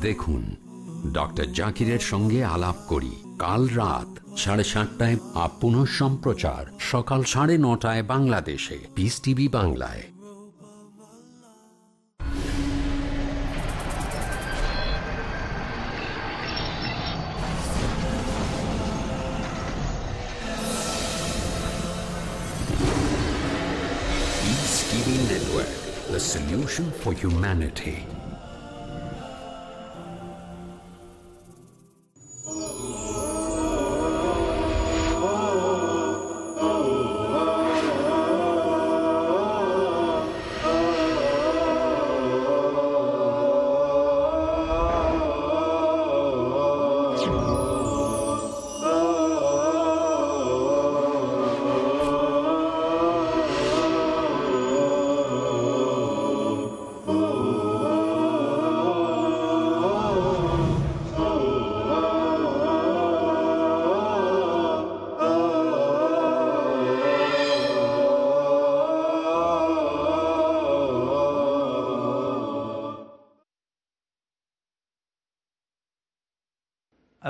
দেখুন। ডক্টর জাকিরের সঙ্গে আলাপ করি। কাল রাত সাড়ে সাতটায় আপন সম্প্রচার। সকাল সাড়ে নটায় বাংলাদেশে। পিস টিভি বাংলায়। TV Network, the solution for humanity.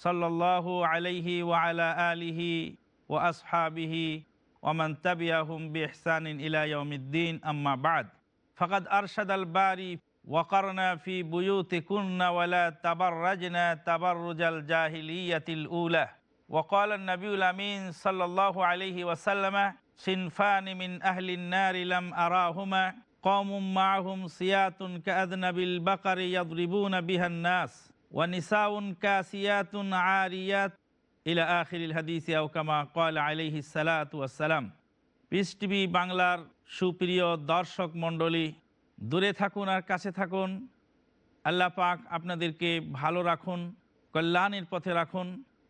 صلى الله عليه وعلى آله وأصحابه ومن تبعهم بإحسان إلى يوم الدين. أما بعد فقد أرشد الباري وقرنا في بيوتكن ولا تبرجنا تبرج الجاهلية الأولى. وقال النبي الأمين صلى الله عليه وسلم صنفان من أهل النار لم أراهما قوم معهم سيات كأذنب البقر يضربون بها الناس. ওয়ানিসাউন কাসিয়াতুন আরিয়াত ইলা আখিল হাদিস আউকামা কল আলহি টিভি বাংলার সুপ্রিয় দর্শক মণ্ডলী, দূরে থাকুন আর কাছে থাকুন। আল্লাহ পাক আপনাদেরকে ভালো রাখুন, কল্যাণের পথে রাখুন,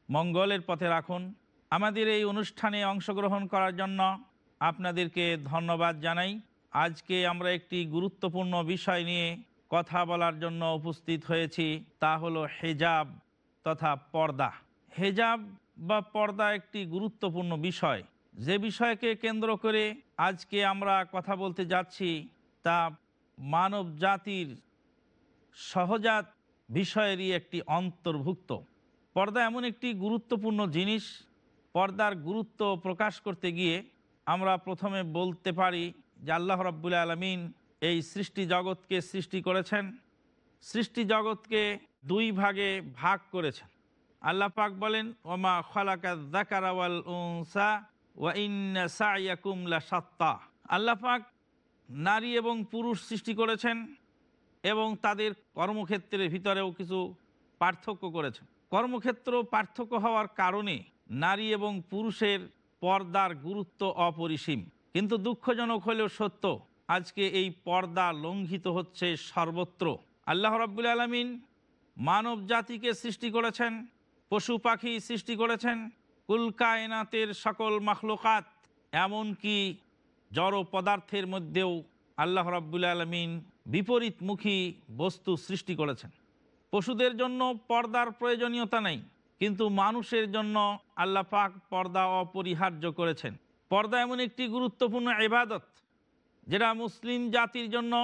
মঙ্গলের পথে রাখুন। আমাদের এই অনুষ্ঠানে অংশগ্রহণ করার জন্য আপনাদেরকে ধন্যবাদ জানাই। আজকে আমরা একটি গুরুত্বপূর্ণ বিষয় নিয়ে কথা বলার জন্য উপস্থিত হয়েছি, তা হলো হেজাব তথা পর্দা। হেজাব বা পর্দা একটি গুরুত্বপূর্ণ বিষয়। যে বিষয়কে কেন্দ্র করে আজকে আমরা কথা বলতে যাচ্ছি, তা মানব জাতির সহজাত বিষয়েরই একটি অন্তর্ভুক্ত। পর্দা এমন একটি গুরুত্বপূর্ণ জিনিস। পর্দার গুরুত্ব প্রকাশ করতে গিয়ে আমরা প্রথমে বলতে পারি যে আল্লাহ রব্বুল আলমিন এই সৃষ্টি জগৎকে সৃষ্টি করেছেন। সৃষ্টি জগৎকে দুই ভাগে ভাগ করেছেন। আল্লাহ পাক বলেন, ওমা খালাকা আল্লাহ পাক নারী এবং পুরুষ সৃষ্টি করেছেন এবং তাদের কর্মক্ষেত্রের ভিতরেও কিছু পার্থক্য করেছেন। কর্মক্ষেত্র পার্থক্য হওয়ার কারণে নারী এবং পুরুষের পর্দার গুরুত্ব অপরিসীম। কিন্তু দুঃখজনক হলেও সত্য আজকে এই পর্দা লঙ্ঘিত হচ্ছে সর্বত্র। আল্লাহ রব্বুল আলমিন মানব জাতিকে সৃষ্টি করেছেন, পশু পাখি সৃষ্টি করেছেন কুলকায়নাতের সকল মাখলুকাত, এমনকি জড় পদার্থের মধ্যেও আল্লাহ রাব্বুল আলমিন বিপরীতমুখী বস্তু সৃষ্টি করেছেন। পশুদের জন্য পর্দার প্রয়োজনীয়তা নেই, কিন্তু মানুষের জন্য আল্লাহ পাক পর্দা অপরিহার্য করেছেন। পর্দা এমন একটি গুরুত্বপূর্ণ ইবাদত যেটা মুসলিম জাতির জন্য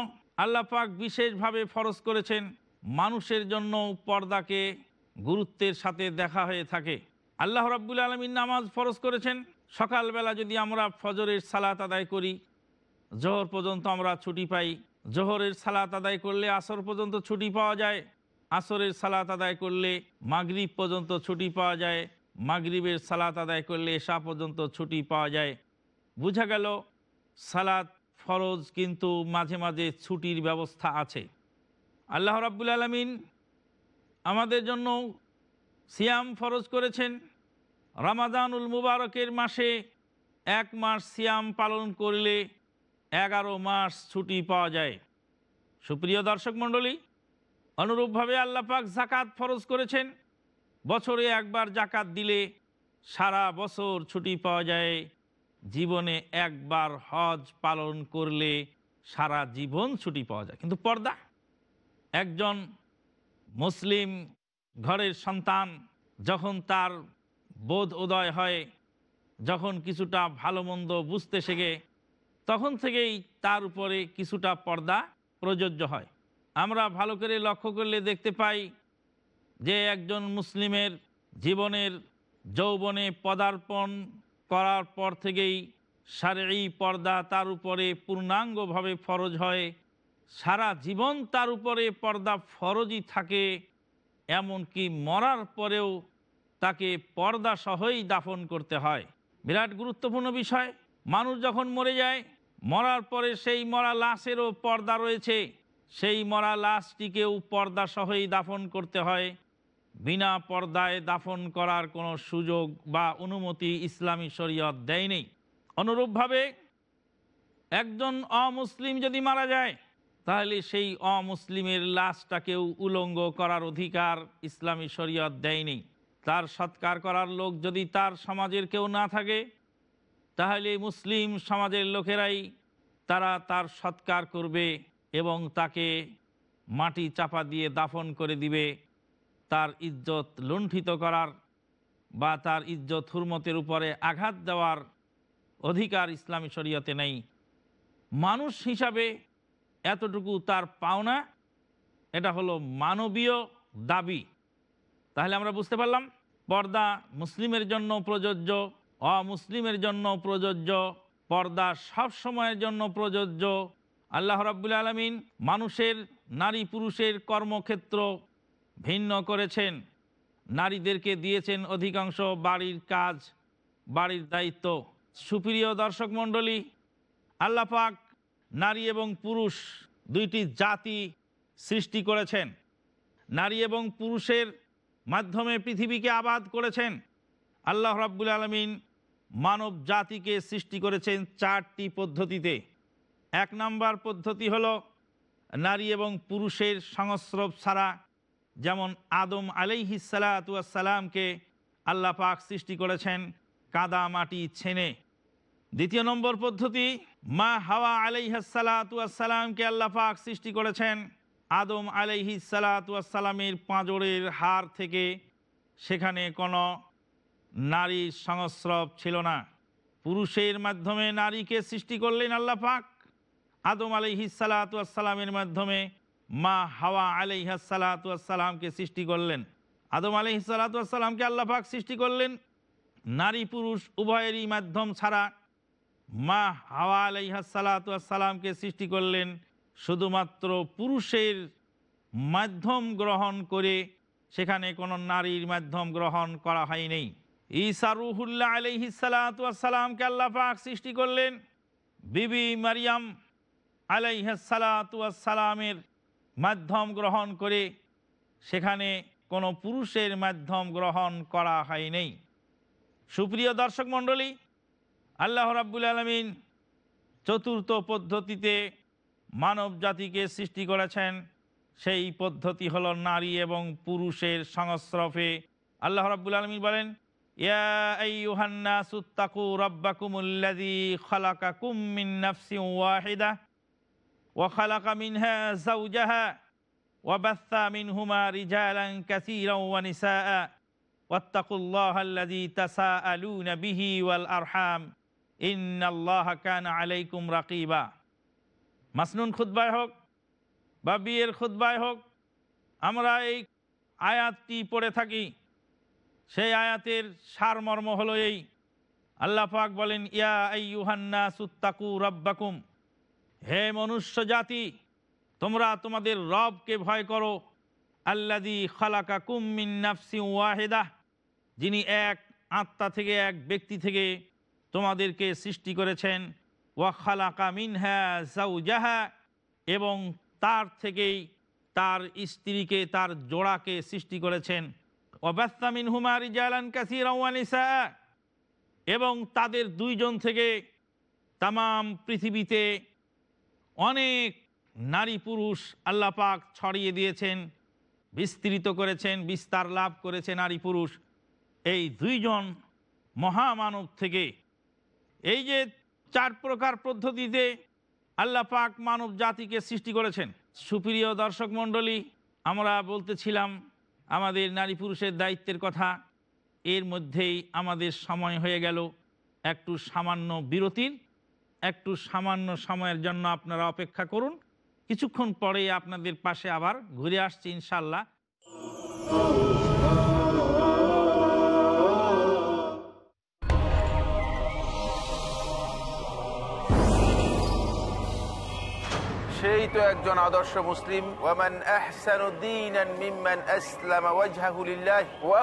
আল্লাহ পাক বিশেষভাবে ফরজ করেছেন, মানুষের জন্য পর্দাকে গুরুত্বের সাথে দেখা হয়ে থাকে। আল্লাহ রাব্বুল আলমীর নামাজ ফরজ করেছেন, সকালবেলা যদি আমরা ফজরের সালাত আদায় করি, জোহর পর্যন্ত আমরা ছুটি পাই। জোহরের সালাত আদায় করলে আসর পর্যন্ত ছুটি পাওয়া যায়, আসরের সালাত আদায় করলে মাগরিব পর্যন্ত ছুটি পাওয়া যায়, মাগরিবের সালাত আদায় করলে এশা পর্যন্ত ছুটি পাওয়া যায়। বোঝা গেল, সালাত ফরজ কিন্তু মাঝে মাঝে ছুটির ব্যবস্থা আছে। আল্লাহ রাব্বুল আলমিন আমাদের জন্য সিয়াম ফরজ করেছেন। রামাদানুল মুবারকের মাসে এক মাস সিয়াম পালন করলে এগারো মাস ছুটি পাওয়া যায়। সুপ্রিয় দর্শক মণ্ডলী, অনুরূপভাবে আল্লাহ পাক জাকাত ফরজ করেছেন। বছরে একবার জাকাত দিলে সারা বছর ছুটি পাওয়া যায়। জীবনে একবার হজ পালন করলে সারা জীবন ছুটি পাওয়া যায়। কিন্তু পর্দা? একজন মুসলিম ঘরের সন্তান যখন তার বোধ উদয় হয়, যখন কিছুটা ভালো মন্দ বুঝতে শেখে, তখন থেকেই তার উপরে কিছুটা পর্দা প্রযোজ্য হয়। আমরা ভালো করে লক্ষ্য করলে দেখতে পাই যে একজন মুসলিমের জীবনের যৌবনে পদার্পণ করার পর থেকেই সারি পর্দা তার উপরে পূর্ণাঙ্গভাবে ফরজ হয়। সারা জীবন তার উপরে পর্দা ফরজই থাকে, এমনকি মরার পরেও তাকে পর্দা সহই দাফন করতে হয়। বিরাট গুরুত্বপূর্ণ বিষয়, মানুষ যখন মরে যায়, মরার পরে সেই মরা লাশেরও পর্দা রয়েছে। সেই মরা লাশটিকেও পর্দা সহই দাফন করতে হয়। বিনা পর্দায় দাফন করার কোনো সুযোগ বা অনুমতি ইসলামী শরীয়ত দেয়নি। অনুরূপভাবে, একজন অমুসলিম যদি মারা যায়, তাহলে সেই অমুসলিমের লাশটাকেও উলঙ্গ করার অধিকার ইসলামী শরীয়ত দেয়নি। তার সৎকার করার লোক যদি তার সমাজের কেউ না থাকে, তাহলে মুসলিম সমাজের লোকেরাই তারা তার সৎকার করবে এবং তাকে মাটি চাপা দিয়ে দাফন করে দিবে। তার ইজ্জত লুণ্ঠিত করার বা তার ইজ্জত হুরমতের উপরে আঘাত দেওয়ার অধিকার ইসলামী শরীয়তে নেই। মানুষ হিসাবে এতটুকু তার পাওনা, এটা হলো মানবীয় দাবি। তাহলে আমরা বুঝতে পারলাম, পর্দা মুসলিমের জন্য প্রযোজ্য, অমুসলিমের জন্য প্রযোজ্য, পর্দা সব সময়ের জন্য প্রযোজ্য। আল্লাহ রাব্বুল আলমিন মানুষের, নারী পুরুষের কর্মক্ষেত্র ভিন্ন করেছেন। নারীদেরকে দিয়েছেন অধিকাংশ বাড়ির কাজ, বাড়ির দায়িত্ব। সুপ্রিয় দর্শক মণ্ডলী আল্লাহ পাক নারী এবং পুরুষ দুইটি জাতি সৃষ্টি করেছেন। নারী এবং পুরুষের মাধ্যমে পৃথিবীকে আবাদ করেছেন। আল্লাহ রাব্বুল আলমিন মানব জাতিকে সৃষ্টি করেছেন চারটি পদ্ধতিতে। এক নাম্বার পদ্ধতি হলো, নারী এবং পুরুষের সংস্রব ছাড়া যেমন আদম আলাইহিসালাতামকে আল্লাহ পাক সৃষ্টি করেছেন কাদা মাটি ছেনে। দ্বিতীয় নম্বর পদ্ধতি, মা হাওয়া আলাইহাসালাতামকে আল্লাহ পাক সৃষ্টি করেছেন আদম আলাইহি সালাতামের পাঁজরের হার থেকে। সেখানে কোনো নারীর সংস্রব ছিল না। পুরুষের মাধ্যমে নারীকে সৃষ্টি করলেন আল্লাহ পাক। আদম আলাইহি সালাতামের মাধ্যমে মা হাওয়া আলাইহা সালাতামকে সৃষ্টি করলেন। আদম আলাইহি সালাতামকে আল্লাহ পাক সৃষ্টি করলেন। নারী পুরুষ উভয়েরই মাধ্যম ছাড়া মা হাওয়া আলাইহা সালাতামকে সৃষ্টি করলেন। শুধুমাত্র পুরুষের মাধ্যম গ্রহণ করে সেখানে কোনো নারীর মাধ্যম গ্রহণ করা হয়নি। ঈসা রুহুল্লাহ আলহি সালাতামকে আল্লাহ পাক সৃষ্টি করলেন। বিবি মারিয়াম আলাইহাসালাতামের মাধ্যম গ্রহণ করে সেখানে কোনো পুরুষের মাধ্যম গ্রহণ করা হয়নি। সুপ্রিয় দর্শক মণ্ডলী, আল্লাহ রাব্বুল আলমিন চতুর্থ পদ্ধতিতে মানব জাতিকে সৃষ্টি করেছেন। সেই পদ্ধতি হলো নারী এবং পুরুষের সংস্রফে আল্লাহ রাব্বুল আলমিন বলেন, ইয়া মিনহা যাওজাহা ওয়া বাথা মিনহুমা রিজালান কাসীরান ওয়া নিসাআ ওয়াত্তাকুল্লাহা আল্লাযী তাসাআলুনা বিহি ওয়াল আরহাম ইন্নাল্লাহা কানা আলাইকুম রাকিবা মাসনুন খুদ্বায় হোক বা বিয়ের খুদ্বায় হোক আমরা এই আয়াতটি পড়ে থাকি সেই আয়াতের সারমর্ম হলো এই আল্লাহ পাক বলেন ইয়া আইয়ুহান্না সুত্তাকু রব্বাকুম হে মনুষ্য জাতি, তোমরা তোমাদের রবকে ভয় করো। আল্লাদি খালাকা কুমিন নাফসি যিনি এক আত্মা থেকে এক ব্যক্তি থেকে তোমাদেরকে সৃষ্টি করেছেন। ওয়া খালাকা মিনহা জাহা এবং তার থেকেই তার স্ত্রীকে, তার জোড়াকে সৃষ্টি করেছেন। ওবাস্তামিন হুমারি জালান কাসির এবং তাদের দুইজন থেকে তামাম পৃথিবীতে অনেক নারী পুরুষ আল্লাহ পাক ছড়িয়ে দিয়েছেন, বিস্তৃত করেছেন, বিস্তার লাভ করেছে নারী পুরুষ। এই দুইজন মহামানব থেকে এই যে চার প্রকার পদ্ধতিতে আল্লাহ পাক মানব জাতিকে সৃষ্টি করেছেন। সুপ্রিয় দর্শক মণ্ডলী, আমরা বলতেছিলাম আমাদের নারী পুরুষের দায়িত্বের কথা। এর মধ্যেই আমাদের সময় হয়ে গেল। একটু সামান্য বিরতির একটু সামান্য সময়ের জন্য আপনারা অপেক্ষা করুন। কিছুক্ষণ পরে আপনাদের পাশে আবার ঘুরে আসছি ইনশাল্লাহ সেই তো একজন আদর্শ মুসলিম। ওয়ামান ওয়া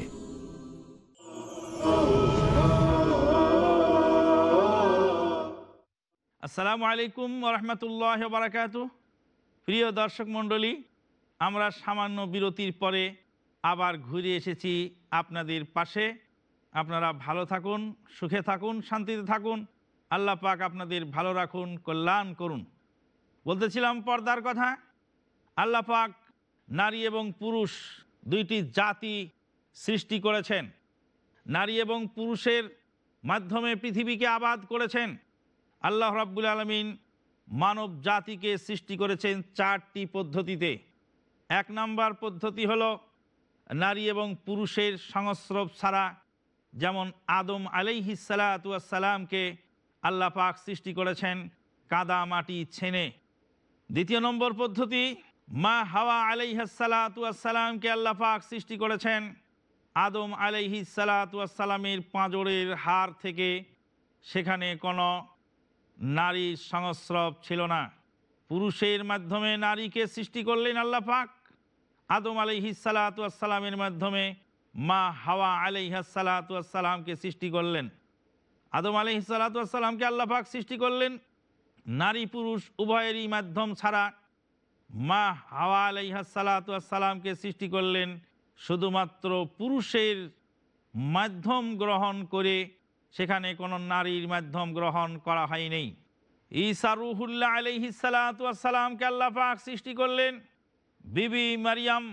আসসালামু আলাইকুম রহমতুল্লাহ বারাকাত প্রিয় দর্শক মণ্ডলী, আমরা সামান্য বিরতির পরে আবার ঘুরে এসেছি আপনাদের পাশে। আপনারা ভালো থাকুন, সুখে থাকুন, শান্তিতে থাকুন। আল্লাহ পাক আপনাদের ভালো রাখুন, কল্যাণ করুন। বলতেছিলাম পর্দার কথা, আল্লাহ পাক নারী এবং পুরুষ দুইটি জাতি সৃষ্টি করেছেন। নারী এবং পুরুষের মাধ্যমে পৃথিবীকে আবাদ করেছেন। আল্লাহ রাব্বুল আলমিন মানব জাতিকে সৃষ্টি করেছেন চারটি পদ্ধতিতে। এক নম্বর পদ্ধতি হলো নারী এবং পুরুষের সংস্রব ছাড়া। যেমন আদম আলাইহিসালাতামকে আল্লাহ পাক সৃষ্টি করেছেন কাদা মাটি ছেনে। দ্বিতীয় নম্বর পদ্ধতি, মা হাওয়া আলাইহাসালাতামকে আল্লাহ পাক সৃষ্টি করেছেন আদম আলাইহিসালাতামের পাঁজরের হার থেকে। সেখানে কোনো নারী সংস্রব ছিল না। পুরুষের মাধ্যমে নারীকে সৃষ্টি করলেন আল্লাহ পাক। আদম আলহিসালাতামের মাধ্যমে মা হাওয়া আলহিহাসালাতামকে সৃষ্টি করলেন। আদম আলহিসালাতামকে আল্লাহ পাক সৃষ্টি করলেন। নারী পুরুষ উভয়েরই মাধ্যম ছাড়া মা হাওয়া আলাইহাসালাতামকে সৃষ্টি করলেন। শুধুমাত্র পুরুষের মাধ্যম গ্রহণ করে সেখানে কোনো নারীর মাধ্যম গ্রহণ করা হয়নি। ঈসা রুহুল্লাহ আলহিসালাতামকে আল্লাহ পাক সৃষ্টি করলেন। বিবি মারিয়াম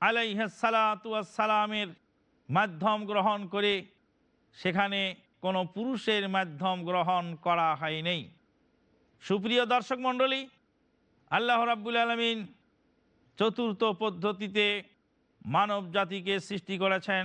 আলাইহাসালাতামের মাধ্যম গ্রহণ করে সেখানে কোনো পুরুষের মাধ্যম গ্রহণ করা হয়নি। সুপ্রিয় দর্শক মণ্ডলী, আল্লাহ রাব্বুল আলমিন চতুর্থ পদ্ধতিতে মানব জাতিকে সৃষ্টি করেছেন।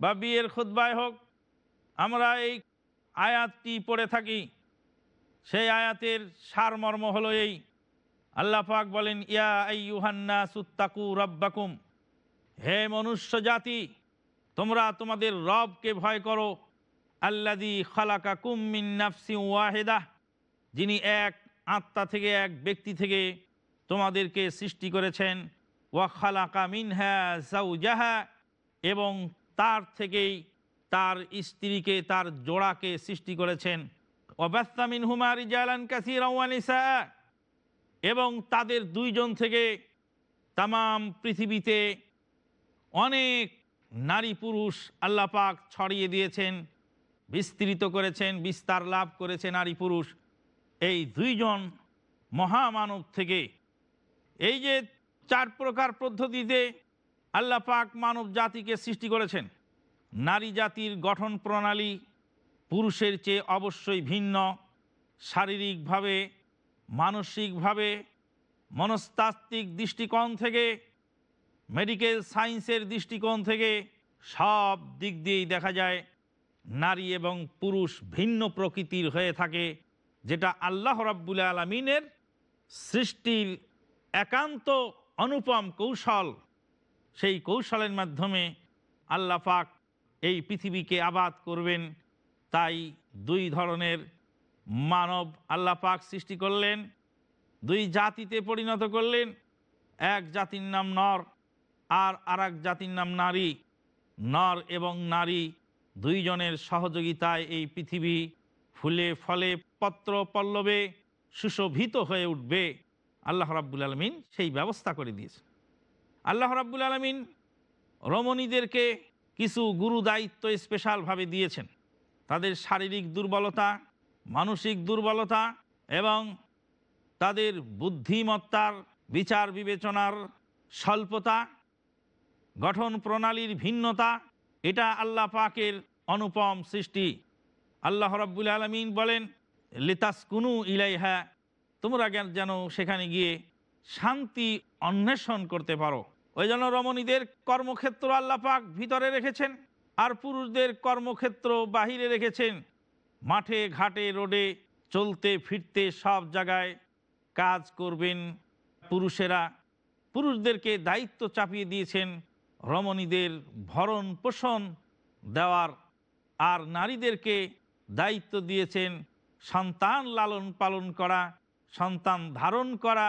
বা বিয়ের খুদ্বায় হোক, আমরা এই আয়াতটি পড়ে থাকি। সেই আয়াতের সারমর্ম হলো এই। আল্লাহ পাক বলেন, ইয়া আইয়ুহান্না সুত্তাকু রব্বাকুম। হে মনুষ্য জাতি, তোমরা তোমাদের রবকে ভয় করো। আল্লাদি খালাকা কুম্মিন নাফসি ওয়াহেদা, যিনি এক আত্মা থেকে এক ব্যক্তি থেকে তোমাদেরকে সৃষ্টি করেছেন। ওয়া খালাকা মিনহা জাহা এবং তার থেকেই তার স্ত্রীকে, তার জোড়াকে সৃষ্টি করেছেন। ওবাস্তামিন হুমারি জালান কাসির এবং তাদের দুইজন থেকে তাম পৃথিবীতে অনেক নারী পুরুষ আল্লাহ পাক ছড়িয়ে দিয়েছেন, বিস্তৃত করেছেন, বিস্তার লাভ করেছে নারী পুরুষ। এই দুইজন মহামানব থেকে। এই যে চার প্রকার পদ্ধতিতে আল্লাহ পাক মানব জাতিকে সৃষ্টি করেছেন। নারী জাতির গঠন প্রণালী পুরুষের চেয়ে অবশ্যই ভিন্ন। শারীরিকভাবে, মানসিকভাবে, মনস্তাত্ত্বিক দৃষ্টিকোণ থেকে, মেডিকেল সায়েন্সের দৃষ্টিকোণ থেকে সব দিক দিয়েই দেখা যায়, নারী এবং পুরুষ ভিন্ন প্রকৃতির হয়ে থাকে, যেটা আল্লাহ রাব্বুল আলমিনের সৃষ্টির একান্ত অনুপম কৌশল। সেই কৌশলের মাধ্যমে আল্লাহ পাক এই পৃথিবীকে আবাদ করবেন। তাই দুই ধরনের মানব আল্লাহ পাক সৃষ্টি করলেন, দুই জাতিতে পরিণত করলেন, এক জাতির নাম নর আর আর জাতির নাম নারী। নর এবং নারী দুইজনের সহযোগিতায় এই পৃথিবী ফুলে ফলে পত্র পল্লবে সুশোভিত হয়ে উঠবে। আল্লাহ রাব্বুল আলমিন সেই ব্যবস্থা করে দিয়েছে আল্লাহ রাব্বুল আলমিন রমণীদেরকে কিছু গুরু দায়িত্ব স্পেশালভাবে দিয়েছেন। তাদের শারীরিক দুর্বলতা, মানসিক দুর্বলতা এবং তাদের বুদ্ধিমত্তার বিচার বিবেচনার স্বল্পতা, গঠন প্রণালীর ভিন্নতা, এটা আল্লাহ পাকের অনুপম সৃষ্টি। আল্লাহ রব্বুল আলমিন বলেন, লিতাসকুনু ইলাইহা, তোমরা যেন সেখানে গিয়ে শান্তি অন্বেষণ করতে পারো। ওই জন্য রমণীদের কর্মক্ষেত্র আল্লাহ পাক ভিতরে রেখেছেন আর পুরুষদের কর্মক্ষেত্র বাহিরে রেখেছেন। মাঠে, ঘাটে, রোডে চলতে, ফিরতে সব জায়গায় কাজ করবেন পুরুষেরা। পুরুষদেরকে দায়িত্ব চাপিয়ে দিয়েছেন রমণীদের ভরণ পোষণ দেওয়ার। আর নারীদেরকে দায়িত্ব দিয়েছেন সন্তান লালন পালন করা, সন্তান ধারণ করা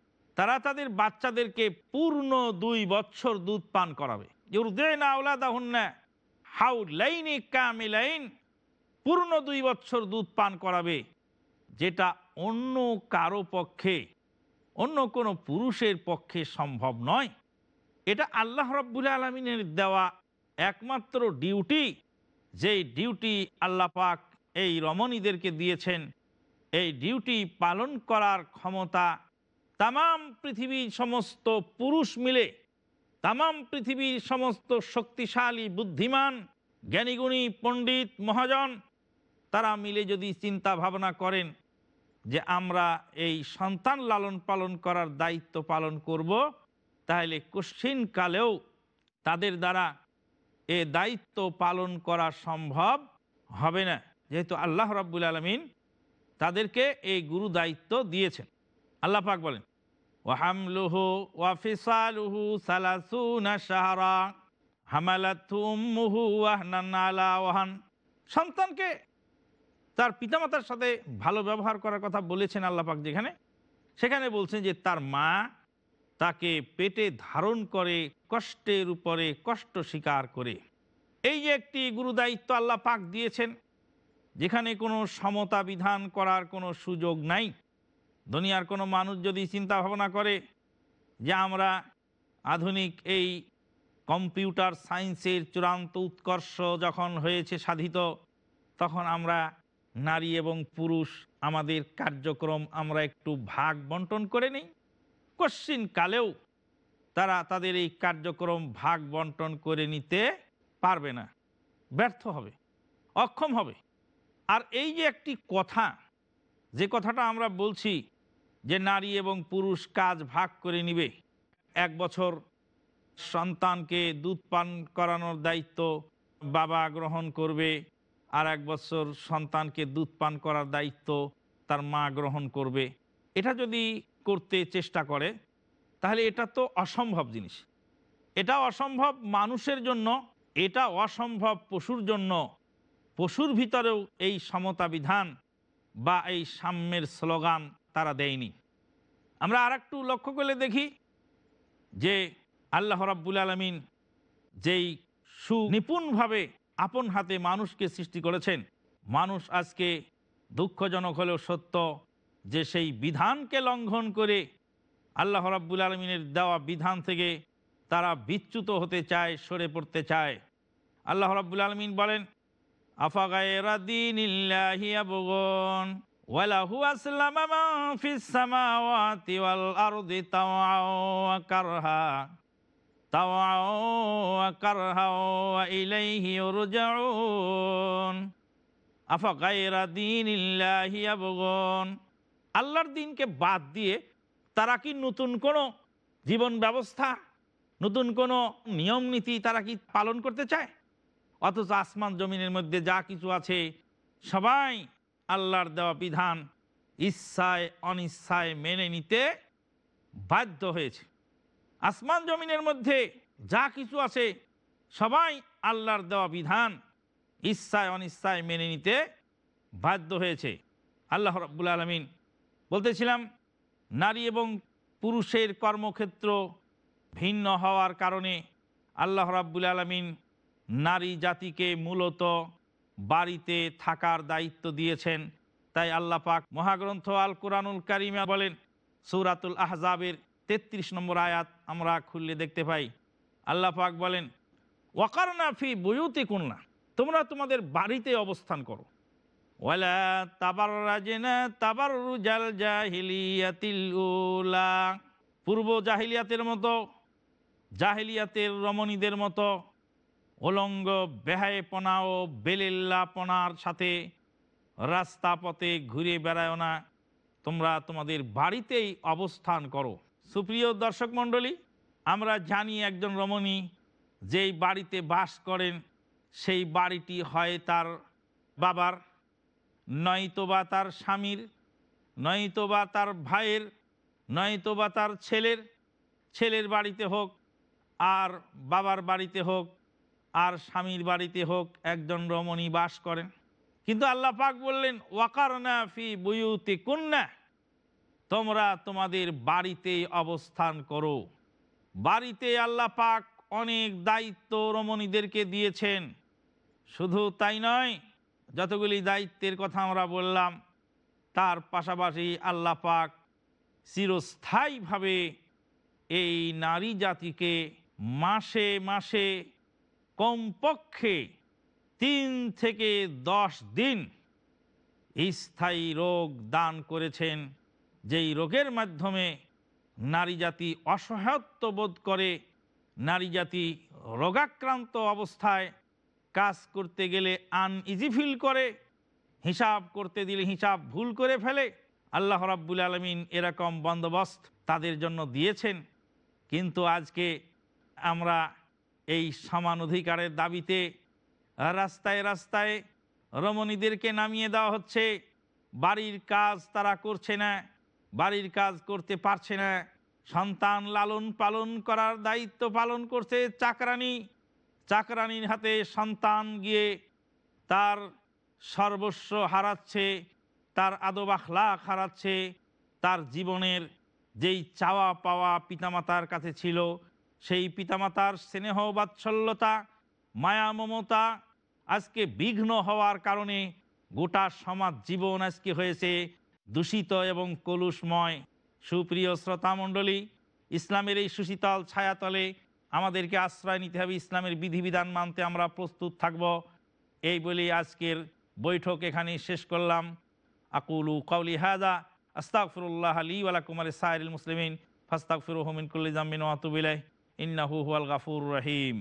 তারা তাদের বাচ্চাদেরকে পূর্ণ দুই বছর দুধ পান করাবে। পূর্ণ দুই বছর দুধ পান করাবে, যেটা অন্য কারও পক্ষে, অন্য কোনো পুরুষের পক্ষে সম্ভব নয়। এটা আল্লাহ রব্বুল আলমিনের দেওয়া একমাত্র ডিউটি, যেই ডিউটি আল্লাহ পাক এই রমণীদেরকে দিয়েছেন। এই ডিউটি পালন করার ক্ষমতা তামাম পৃথিবীর সমস্ত পুরুষ মিলে, তামাম পৃথিবীর সমস্ত শক্তিশালী বুদ্ধিমান, জ্ঞানীগুণী পণ্ডিত মহাজন, তারা মিলে যদি চিন্তা ভাবনা করেন যে আমরা এই সন্তান লালন পালন করার দায়িত্ব পালন করব, তাহলে কালেও তাদের দ্বারা এ দায়িত্ব পালন করা সম্ভব হবে না। যেহেতু আল্লাহ রাব্বুল আলমিন তাদেরকে এই গুরু দায়িত্ব দিয়েছেন। আল্লাহ পাক বলেন ওয়াহামলুহু ওয়াফিসালুহু সালাসুনা শাহরা। হামালাতু উম্মুহু ওয়াহনান আলা ওয়াহান। সন্তানকে তার পিতামাতার সাথে ভালো ব্যবহার করার কথা বলেছেন আল্লাহ পাক যেখানে। সেখানে বলছেন যে তার মা তাকে পেটে ধারণ করে কষ্টের উপরে কষ্ট স্বীকার করে। এই যে একটি গুরুদায়িত্ব আল্লাহ পাক দিয়েছেন, যেখানে কোনো সমতা বিধান করার কোনো সুযোগ নাই দুনিয়ার কোনো মানুষ যদি চিন্তা ভাবনা করে যে আমরা আধুনিক এই কম্পিউটার সায়েন্সের চূড়ান্ত উৎকর্ষ যখন হয়েছে সাধিত, তখন আমরা নারী এবং পুরুষ, আমাদের কার্যক্রম আমরা একটু ভাগ বন্টন করে নিই। কশ্চিন কালেও তারা তাদের এই কার্যক্রম ভাগ বন্টন করে নিতে পারবে না। ব্যর্থ হবে, অক্ষম হবে। আর এই যে একটি কথা, যে কথাটা আমরা বলছি যে নারী এবং পুরুষ কাজ ভাগ করে নিবে। এক বছর সন্তানকে দুধ পান করানোর দায়িত্ব বাবা গ্রহণ করবে, আর এক বছর সন্তানকে দুধ পান করার দায়িত্ব তার মা গ্রহণ করবে। এটা যদি করতে চেষ্টা করে, তাহলে এটা তো অসম্ভব জিনিস। এটা অসম্ভব মানুষের জন্য, এটা অসম্ভব পশুর জন্য। পশুর ভিতরেও এই সমতা বিধান বা এই সাম্যের স্লোগান তারা দেয়নি। আমরা আর একটু লক্ষ্য করলে দেখি যে আল্লাহ রাব্বুল আলমিন যেই সুনিপুণভাবে আপন হাতে মানুষকে সৃষ্টি করেছেন, মানুষ আজকে দুঃখজনক হলেও সত্য যে সেই বিধানকে লঙ্ঘন করে আল্লাহ রাব্বুল আলমিনের দেওয়া বিধান থেকে তারা বিচ্যুত হতে চায়, সরে পড়তে চায়। আল্লাহ রাব্বুল আলমিন বলেন আফাগায়রাদিন কারহা আল্লাহর দিনকে বাদ দিয়ে তারা কি নতুন কোনো জীবন ব্যবস্থা, নতুন কোনো নিয়ম নীতি তারা কি পালন করতে চায়? অথচ আসমান জমিনের মধ্যে যা কিছু আছে সবাই আল্লাহর দেওয়া বিধান ইচ্ছায় অনিচ্ছায় মেনে নিতে বাধ্য হয়েছে। আসমান জমিনের মধ্যে যা কিছু আছে, সবাই আল্লাহর দেওয়া বিধান ইচ্ছায় অনিচ্ছায় মেনে নিতে বাধ্য হয়েছে। আল্লাহ রব্বুল আলমিন বলতেছিলাম, নারী এবং পুরুষের কর্মক্ষেত্র ভিন্ন হওয়ার কারণে আল্লাহ রাব্বুল আলমিন নারী জাতিকে মূলত বাড়িতে থাকার দায়িত্ব দিয়েছেন। তাই আল্লাহ পাক মহাগ্রন্থ আল কোরআনুল কারিমা বলেন, সৌরাতুল আহজাবের তেত্রিশ নম্বর আয়াত আমরা খুললে দেখতে পাই। আল্লাহ পাক বলেন, ওয়াকারনা ফি বইতে কন্যা তোমরা তোমাদের বাড়িতে অবস্থান করো। তাবার পূর্ব জাহিলিয়াতের মতো, জাহিলিয়াতের রমণীদের মতো অলঙ্গ বেহায়েপনা ও বেলেল্লাপনার সাথে রাস্তা পথে ঘুরে বেড়ায় না। তোমরা তোমাদের বাড়িতেই অবস্থান করো। সুপ্রিয় দর্শক মণ্ডলী, আমরা জানি একজন রমণী যেই বাড়িতে বাস করেন, সেই বাড়িটি হয় তার বাবার, নয়তোবা তার স্বামীর, নয়তোবা তার ভাইয়ের, নয়তোবা তার ছেলের ছেলের বাড়িতে হোক আর বাবার বাড়িতে হোক। আর স্বামীর বাড়িতে হোক একজন রমণী বাস করেন। কিন্তু আল্লাহ পাক বললেন, ওয়াকারনা ফি বুয়ুতি কুন্না তোমরা তোমাদের বাড়িতে অবস্থান করো। বাড়িতে আল্লাহ পাক অনেক দায়িত্ব রমণীদেরকে দিয়েছেন। শুধু তাই নয়, যতগুলি দায়িত্বের কথা আমরা বললাম, তার পাশাপাশি আল্লাহ পাক চিরস্থায়ীভাবে এই নারী জাতিকে মাসে মাসে কমপক্ষে তিন থেকে দশ দিন স্থায়ী রোগ দান করেছেন, যেই রোগের মাধ্যমে নারী জাতি অসহায়ত্ব বোধ করে, নারী জাতি রোগাক্রান্ত অবস্থায় কাজ করতে গেলে আন ইজি ফিল করে, হিসাব করতে দিলে হিসাব ভুল করে ফেলে। আল্লাহ রাব্বুল আলমিন এরকম বন্দোবস্ত তাদের জন্য দিয়েছেন। কিন্তু আজকে আমরা এই সমান অধিকারের দাবিতে রাস্তায় রাস্তায় রমণীদেরকে নামিয়ে দেওয়া হচ্ছে। বাড়ির কাজ তারা করছে না, বাড়ির কাজ করতে পারছে না। সন্তান লালন পালন করার দায়িত্ব পালন করছে চাকরানি। চাকরানির হাতে সন্তান গিয়ে তার সর্বস্ব হারাচ্ছে, তার আদব হারাচ্ছে, তার জীবনের যেই চাওয়া পাওয়া পিতামাতার কাছে ছিল সেই পিতামাতার স্নেহ বাৎসল্যতা, মায়া মমতা আজকে বিঘ্ন হওয়ার কারণে গোটা সমাজ জীবন আজকে হয়েছে দূষিত এবং কলুষময়। সুপ্রিয় শ্রোতামণ্ডলী, ইসলামের এই সুশীতল ছায়াতলে আমাদেরকে আশ্রয় নিতে হবে, ইসলামের বিধিবিধান মানতে আমরা প্রস্তুত থাকব। এই বলেই আজকের বৈঠক এখানেই শেষ করলাম। আকুলু কাউলি হাজা আস্তাগফিরুল্লাহ আলী ওয়ালা কুমার সাইরুল মুসলিমিন, ফাস্তাগফিরুহু মিন কুল্লি জামিন ওয়া আতুবু ইলাইহি। ইন্নাহু হুয়াল গাফুরুর রহিম।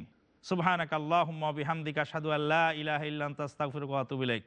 সুবহানাকা আল্লাহুম্মা বিহামদিকা আশহাদু আল্লা ইলাহা ইল্লা আনতা, আস্তাগফিরুকা ওয়া আতুবু ইলাইক।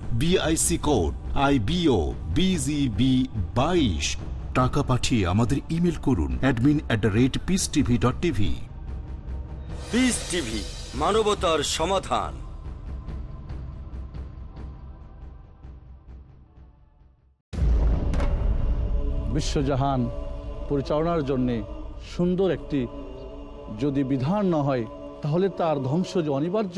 BIC code I BO BGB বাইশ। টাকা পাঠিয়ে আমাদের ইমেল করুন admin at the rate Peace TV dot TV Peace TV মানবতার সমাধান। বিশ্বজাহান পরিচালনার জন্যে সুন্দর একটি যদি বিধান না হয় তাহলে তার ধ্বংস যে অনিবার্য।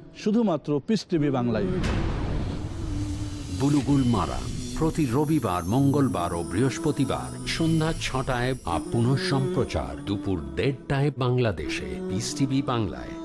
শুধুমাত্র পিস টিভি বাংলায়। বুলুগুল মারা প্রতি রবিবার, মঙ্গলবার ও বৃহস্পতিবার সন্ধ্যা ছটায় আপ সম্প্রচার দুপুর দেড়টায় বাংলাদেশে পিস টিভি বাংলায়।